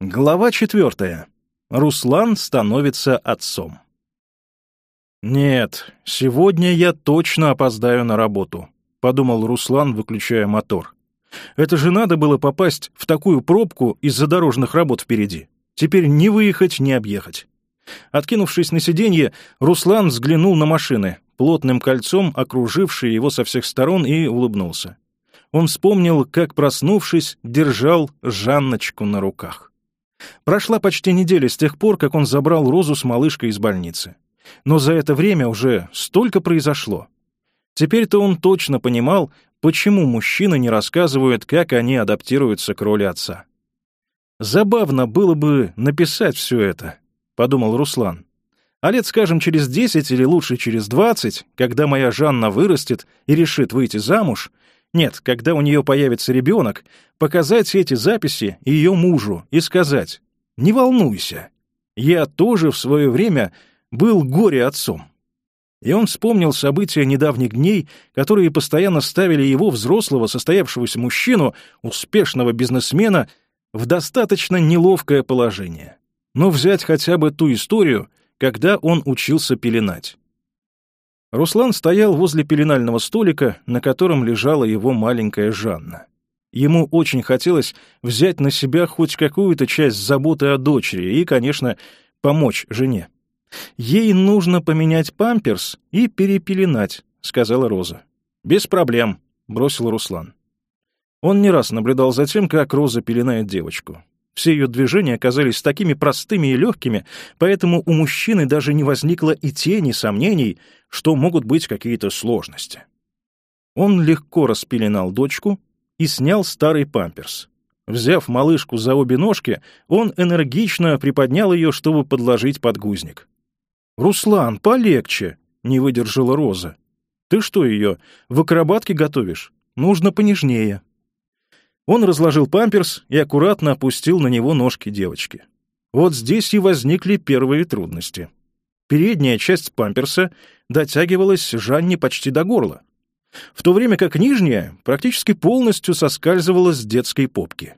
Глава четвертая. Руслан становится отцом. «Нет, сегодня я точно опоздаю на работу», — подумал Руслан, выключая мотор. «Это же надо было попасть в такую пробку из-за дорожных работ впереди. Теперь не выехать, не объехать». Откинувшись на сиденье, Руслан взглянул на машины, плотным кольцом окружившие его со всех сторон, и улыбнулся. Он вспомнил, как, проснувшись, держал Жанночку на руках. Прошла почти неделя с тех пор, как он забрал Розу с малышкой из больницы. Но за это время уже столько произошло. Теперь-то он точно понимал, почему мужчины не рассказывают, как они адаптируются к роли отца. «Забавно было бы написать все это», — подумал Руслан. «А лет, скажем, через десять или лучше через двадцать, когда моя Жанна вырастет и решит выйти замуж, нет, когда у нее появится ребенок, показать эти записи ее мужу и сказать «Не волнуйся, я тоже в свое время был горе-отцом». И он вспомнил события недавних дней, которые постоянно ставили его, взрослого, состоявшегося мужчину, успешного бизнесмена, в достаточно неловкое положение. Но взять хотя бы ту историю, когда он учился пеленать. Руслан стоял возле пеленального столика, на котором лежала его маленькая Жанна. Ему очень хотелось взять на себя хоть какую-то часть заботы о дочери и, конечно, помочь жене. «Ей нужно поменять памперс и перепеленать», — сказала Роза. «Без проблем», — бросил Руслан. Он не раз наблюдал за тем, как Роза пеленает девочку. Все ее движения оказались такими простыми и легкими, поэтому у мужчины даже не возникло и тени сомнений, что могут быть какие-то сложности. Он легко распеленал дочку и снял старый памперс. Взяв малышку за обе ножки, он энергично приподнял ее, чтобы подложить подгузник. «Руслан, полегче!» — не выдержала Роза. «Ты что ее, в акробатке готовишь? Нужно понежнее». Он разложил памперс и аккуратно опустил на него ножки девочки. Вот здесь и возникли первые трудности. Передняя часть памперса дотягивалась Жанне почти до горла, в то время как нижняя практически полностью соскальзывала с детской попки.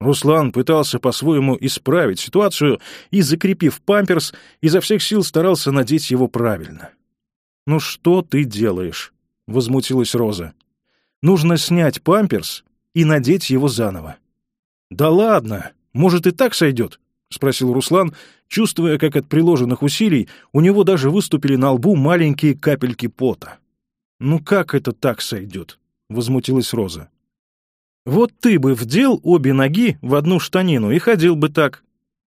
Руслан пытался по-своему исправить ситуацию и, закрепив памперс, изо всех сил старался надеть его правильно. «Ну что ты делаешь?» — возмутилась Роза. «Нужно снять памперс и надеть его заново. «Да ладно! Может, и так сойдет?» — спросил Руслан, чувствуя, как от приложенных усилий у него даже выступили на лбу маленькие капельки пота. «Ну как это так сойдет?» — возмутилась Роза. «Вот ты бы вдел обе ноги в одну штанину и ходил бы так».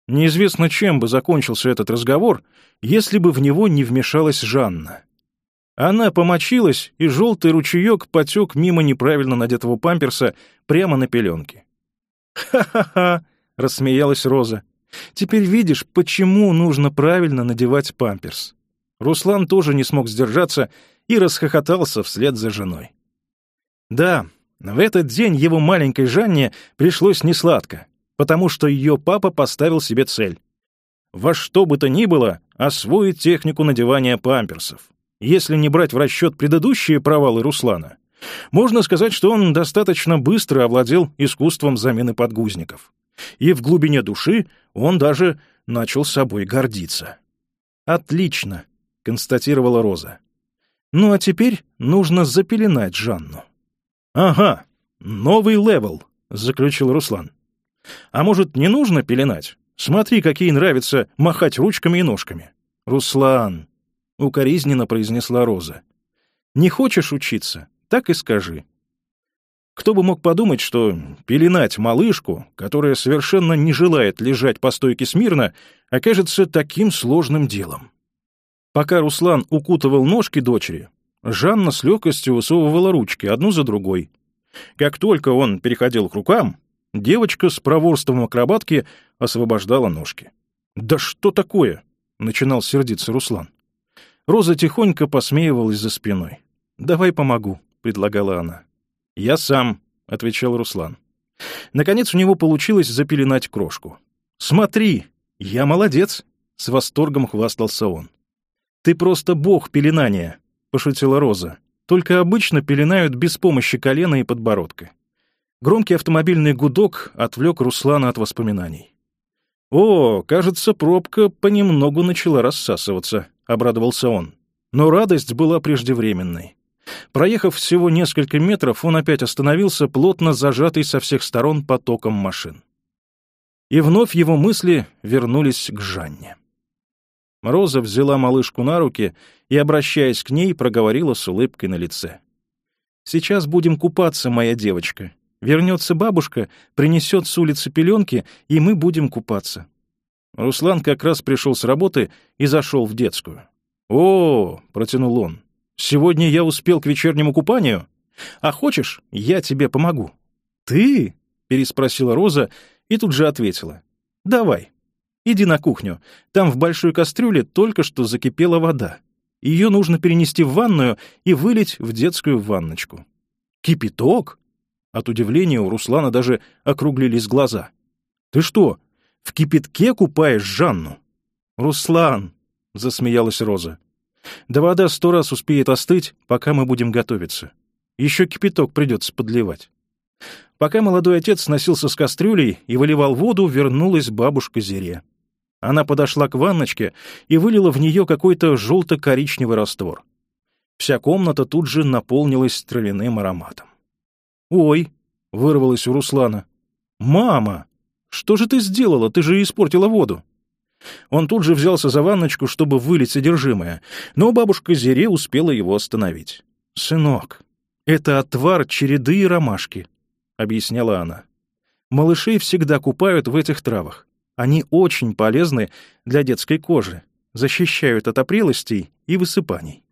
Неизвестно, чем бы закончился этот разговор, если бы в него не вмешалась Жанна. Она помочилась, и желтый ручеек потек мимо неправильно надетого памперса прямо на пеленке. «Ха-ха-ха!» — рассмеялась Роза. «Теперь видишь, почему нужно правильно надевать памперс». Руслан тоже не смог сдержаться и расхохотался вслед за женой. Да, в этот день его маленькой Жанне пришлось несладко, потому что ее папа поставил себе цель. Во что бы то ни было, освоить технику надевания памперсов. Если не брать в расчет предыдущие провалы Руслана, можно сказать, что он достаточно быстро овладел искусством замены подгузников. И в глубине души он даже начал собой гордиться. «Отлично», — констатировала Роза. «Ну а теперь нужно запеленать Жанну». «Ага, новый level», — заключил Руслан. «А может, не нужно пеленать? Смотри, какие нравится махать ручками и ножками». «Руслан», — укоризненно произнесла Роза. «Не хочешь учиться? Так и скажи». Кто бы мог подумать, что пеленать малышку, которая совершенно не желает лежать по стойке смирно, окажется таким сложным делом. Пока Руслан укутывал ножки дочери, Жанна с легкостью высовывала ручки одну за другой. Как только он переходил к рукам, девочка с проворством акробатки освобождала ножки. «Да что такое?» — начинал сердиться Руслан. Роза тихонько посмеивалась за спиной. «Давай помогу», — предлагала она. «Я сам», — отвечал Руслан. Наконец у него получилось запеленать крошку. «Смотри, я молодец», — с восторгом хвастался он. «Ты просто бог пеленания», — пошутила Роза. «Только обычно пеленают без помощи колена и подбородка». Громкий автомобильный гудок отвлек Руслана от воспоминаний. «О, кажется, пробка понемногу начала рассасываться», — обрадовался он. Но радость была преждевременной. Проехав всего несколько метров, он опять остановился, плотно зажатый со всех сторон потоком машин. И вновь его мысли вернулись к Жанне. Роза взяла малышку на руки и, обращаясь к ней, проговорила с улыбкой на лице. «Сейчас будем купаться, моя девочка. Вернется бабушка, принесет с улицы пеленки, и мы будем купаться. Руслан как раз пришел с работы и зашел в детскую. «О!» — протянул он. «Сегодня я успел к вечернему купанию? А хочешь, я тебе помогу?» «Ты?» — переспросила Роза и тут же ответила. «Давай. Иди на кухню. Там в большой кастрюле только что закипела вода. Ее нужно перенести в ванную и вылить в детскую ванночку». «Кипяток?» От удивления у Руслана даже округлились глаза. «Ты что, в кипятке купаешь Жанну?» «Руслан!» — засмеялась Роза. «Да вода сто раз успеет остыть, пока мы будем готовиться. Еще кипяток придется подливать». Пока молодой отец носился с кастрюлей и выливал воду, вернулась бабушка Зире. Она подошла к ванночке и вылила в нее какой-то желто-коричневый раствор. Вся комната тут же наполнилась травяным ароматом. «Ой!» — вырвалось у Руслана. «Мама!» «Что же ты сделала? Ты же испортила воду!» Он тут же взялся за ванночку, чтобы вылить содержимое, но бабушка Зере успела его остановить. «Сынок, это отвар череды и ромашки», — объясняла она. «Малышей всегда купают в этих травах. Они очень полезны для детской кожи, защищают от опрелостей и высыпаний».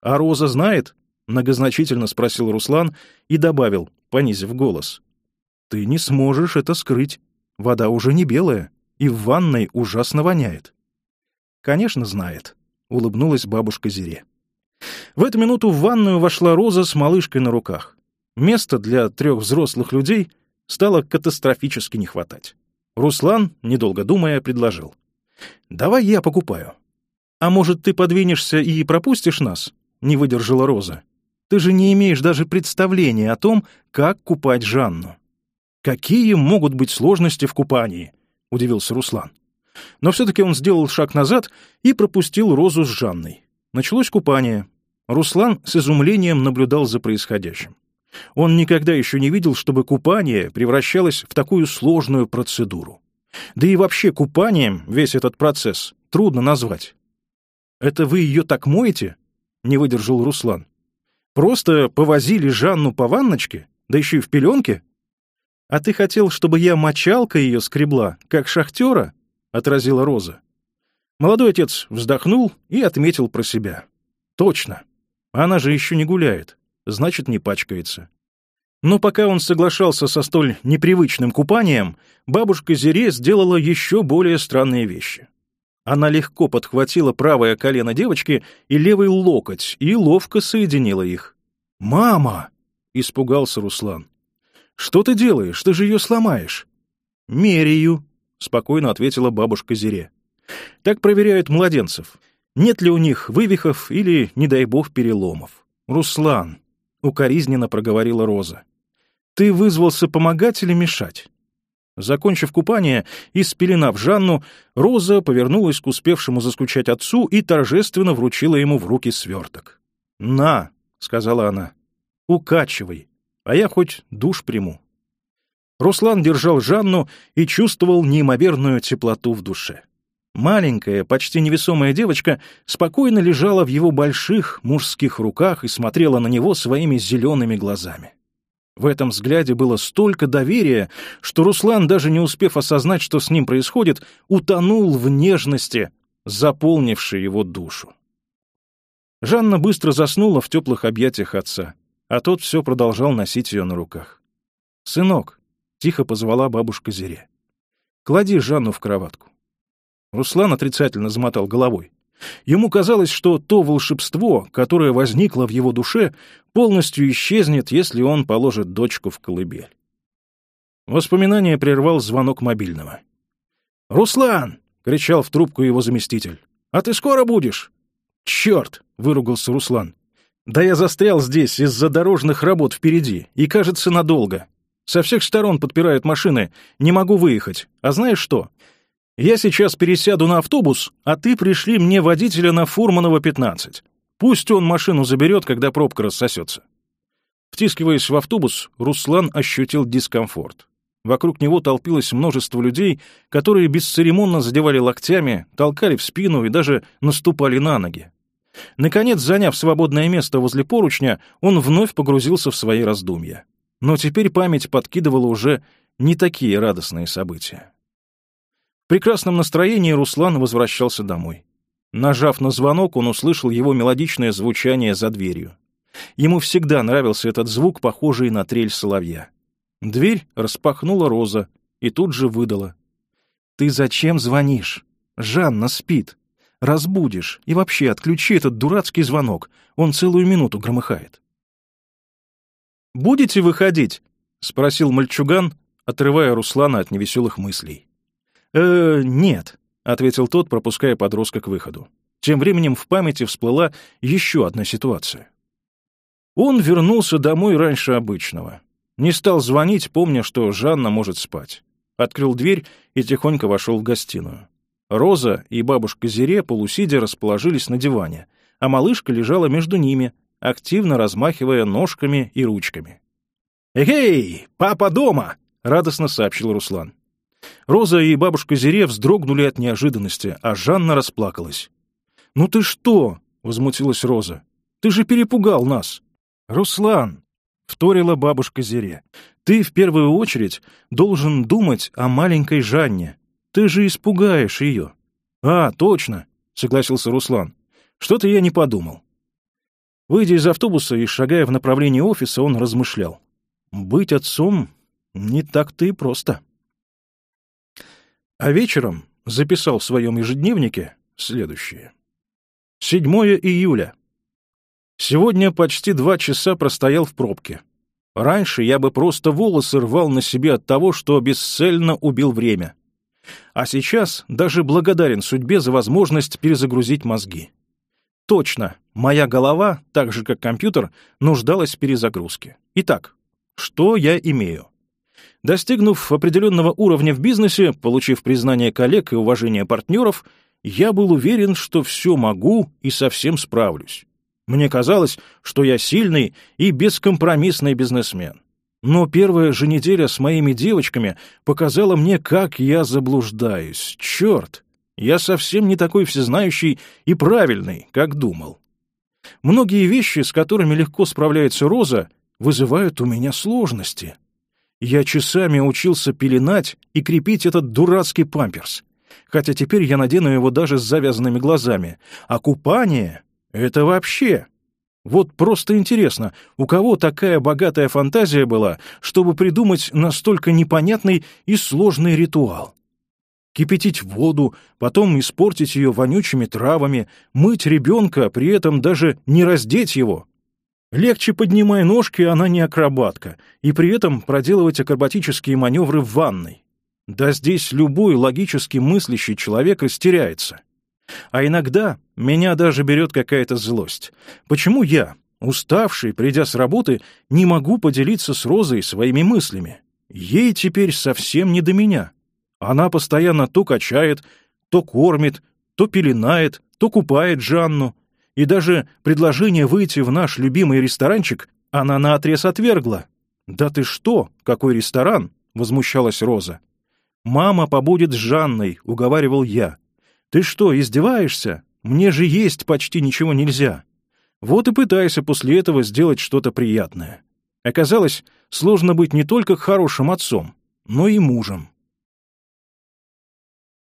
«А Роза знает?» — многозначительно спросил Руслан и добавил, понизив голос. «Ты не сможешь это скрыть». Вода уже не белая, и в ванной ужасно воняет. Конечно, знает, улыбнулась бабушка Зире. В эту минуту в ванную вошла Роза с малышкой на руках. Места для трех взрослых людей стало катастрофически не хватать. Руслан, недолго думая, предложил. «Давай я покупаю». «А может, ты подвинешься и пропустишь нас?» — не выдержала Роза. «Ты же не имеешь даже представления о том, как купать Жанну». «Какие могут быть сложности в купании?» — удивился Руслан. Но все-таки он сделал шаг назад и пропустил Розу с Жанной. Началось купание. Руслан с изумлением наблюдал за происходящим. Он никогда еще не видел, чтобы купание превращалось в такую сложную процедуру. Да и вообще купанием весь этот процесс трудно назвать. «Это вы ее так моете?» — не выдержал Руслан. «Просто повозили Жанну по ванночке, да еще и в пеленке?» «А ты хотел, чтобы я мочалкой ее скребла, как шахтера?» — отразила Роза. Молодой отец вздохнул и отметил про себя. «Точно. Она же еще не гуляет, значит, не пачкается». Но пока он соглашался со столь непривычным купанием, бабушка Зире сделала еще более странные вещи. Она легко подхватила правое колено девочки и левый локоть и ловко соединила их. «Мама!» — испугался Руслан. «Что ты делаешь? Ты же ее сломаешь!» «Меряю», — спокойно ответила бабушка Зире. «Так проверяют младенцев. Нет ли у них вывихов или, не дай бог, переломов?» «Руслан», — укоризненно проговорила Роза, — «ты вызвался помогать или мешать?» Закончив купание и спеленав Жанну, Роза повернулась к успевшему заскучать отцу и торжественно вручила ему в руки сверток. «На», — сказала она, — «укачивай, а я хоть душ приму. Руслан держал Жанну и чувствовал неимоверную теплоту в душе. Маленькая, почти невесомая девочка спокойно лежала в его больших мужских руках и смотрела на него своими зелеными глазами. В этом взгляде было столько доверия, что Руслан, даже не успев осознать, что с ним происходит, утонул в нежности, заполнившей его душу. Жанна быстро заснула в теплых объятиях отца а тот все продолжал носить ее на руках. «Сынок!» — тихо позвала бабушка Зире. «Клади Жанну в кроватку». Руслан отрицательно замотал головой. Ему казалось, что то волшебство, которое возникло в его душе, полностью исчезнет, если он положит дочку в колыбель. Воспоминание прервал звонок мобильного. «Руслан!» — кричал в трубку его заместитель. «А ты скоро будешь?» «Черт!» — выругался Руслан. Да я застрял здесь из-за дорожных работ впереди, и, кажется, надолго. Со всех сторон подпирают машины, не могу выехать. А знаешь что? Я сейчас пересяду на автобус, а ты пришли мне водителя на Фурманова 15. Пусть он машину заберет, когда пробка рассосется. Втискиваясь в автобус, Руслан ощутил дискомфорт. Вокруг него толпилось множество людей, которые бесцеремонно задевали локтями, толкали в спину и даже наступали на ноги. Наконец, заняв свободное место возле поручня, он вновь погрузился в свои раздумья. Но теперь память подкидывала уже не такие радостные события. В прекрасном настроении Руслан возвращался домой. Нажав на звонок, он услышал его мелодичное звучание за дверью. Ему всегда нравился этот звук, похожий на трель соловья. Дверь распахнула Роза и тут же выдала. «Ты зачем звонишь? Жанна спит разбудишь и вообще отключи этот дурацкий звонок. Он целую минуту громыхает. «Будете выходить?» — спросил мальчуган, отрывая Руслана от невеселых мыслей. «Э, нет», — ответил тот, пропуская подростка к выходу. Тем временем в памяти всплыла еще одна ситуация. Он вернулся домой раньше обычного. Не стал звонить, помня, что Жанна может спать. Открыл дверь и тихонько вошел в гостиную. Роза и бабушка Зире полусидя расположились на диване, а малышка лежала между ними, активно размахивая ножками и ручками. «Эй, папа дома!» — радостно сообщил Руслан. Роза и бабушка Зире вздрогнули от неожиданности, а Жанна расплакалась. «Ну ты что?» — возмутилась Роза. «Ты же перепугал нас!» «Руслан!» — вторила бабушка Зире. «Ты в первую очередь должен думать о маленькой Жанне, ты же испугаешь ее». «А, точно», — согласился Руслан. «Что-то я не подумал». Выйдя из автобуса и шагая в направлении офиса, он размышлял. «Быть отцом не так-то и просто». А вечером записал в своем ежедневнике следующее. 7 июля. Сегодня почти два часа простоял в пробке. Раньше я бы просто волосы рвал на себе от того, что бесцельно убил время. А сейчас даже благодарен судьбе за возможность перезагрузить мозги. Точно, моя голова, так же как компьютер, нуждалась в перезагрузке. Итак, что я имею? Достигнув определенного уровня в бизнесе, получив признание коллег и уважение партнеров, я был уверен, что все могу и совсем справлюсь. Мне казалось, что я сильный и бескомпромиссный бизнесмен. Но первая же неделя с моими девочками показала мне, как я заблуждаюсь. Черт! Я совсем не такой всезнающий и правильный, как думал. Многие вещи, с которыми легко справляется Роза, вызывают у меня сложности. Я часами учился пеленать и крепить этот дурацкий памперс. Хотя теперь я надену его даже с завязанными глазами. А купание — это вообще... Вот просто интересно, у кого такая богатая фантазия была, чтобы придумать настолько непонятный и сложный ритуал? Кипятить воду, потом испортить ее вонючими травами, мыть ребенка, при этом даже не раздеть его. Легче поднимая ножки, а она не акробатка, и при этом проделывать акробатические маневры в ванной. Да здесь любой логически мыслящий человек растеряется. А иногда меня даже берет какая-то злость. Почему я, уставший, придя с работы, не могу поделиться с Розой своими мыслями? Ей теперь совсем не до меня. Она постоянно то качает, то кормит, то пеленает, то купает Жанну. И даже предложение выйти в наш любимый ресторанчик она наотрез отвергла. «Да ты что? Какой ресторан?» — возмущалась Роза. «Мама побудет с Жанной», — уговаривал я. «Ты что, издеваешься? Мне же есть почти ничего нельзя. Вот и пытайся после этого сделать что-то приятное». Оказалось, сложно быть не только хорошим отцом, но и мужем.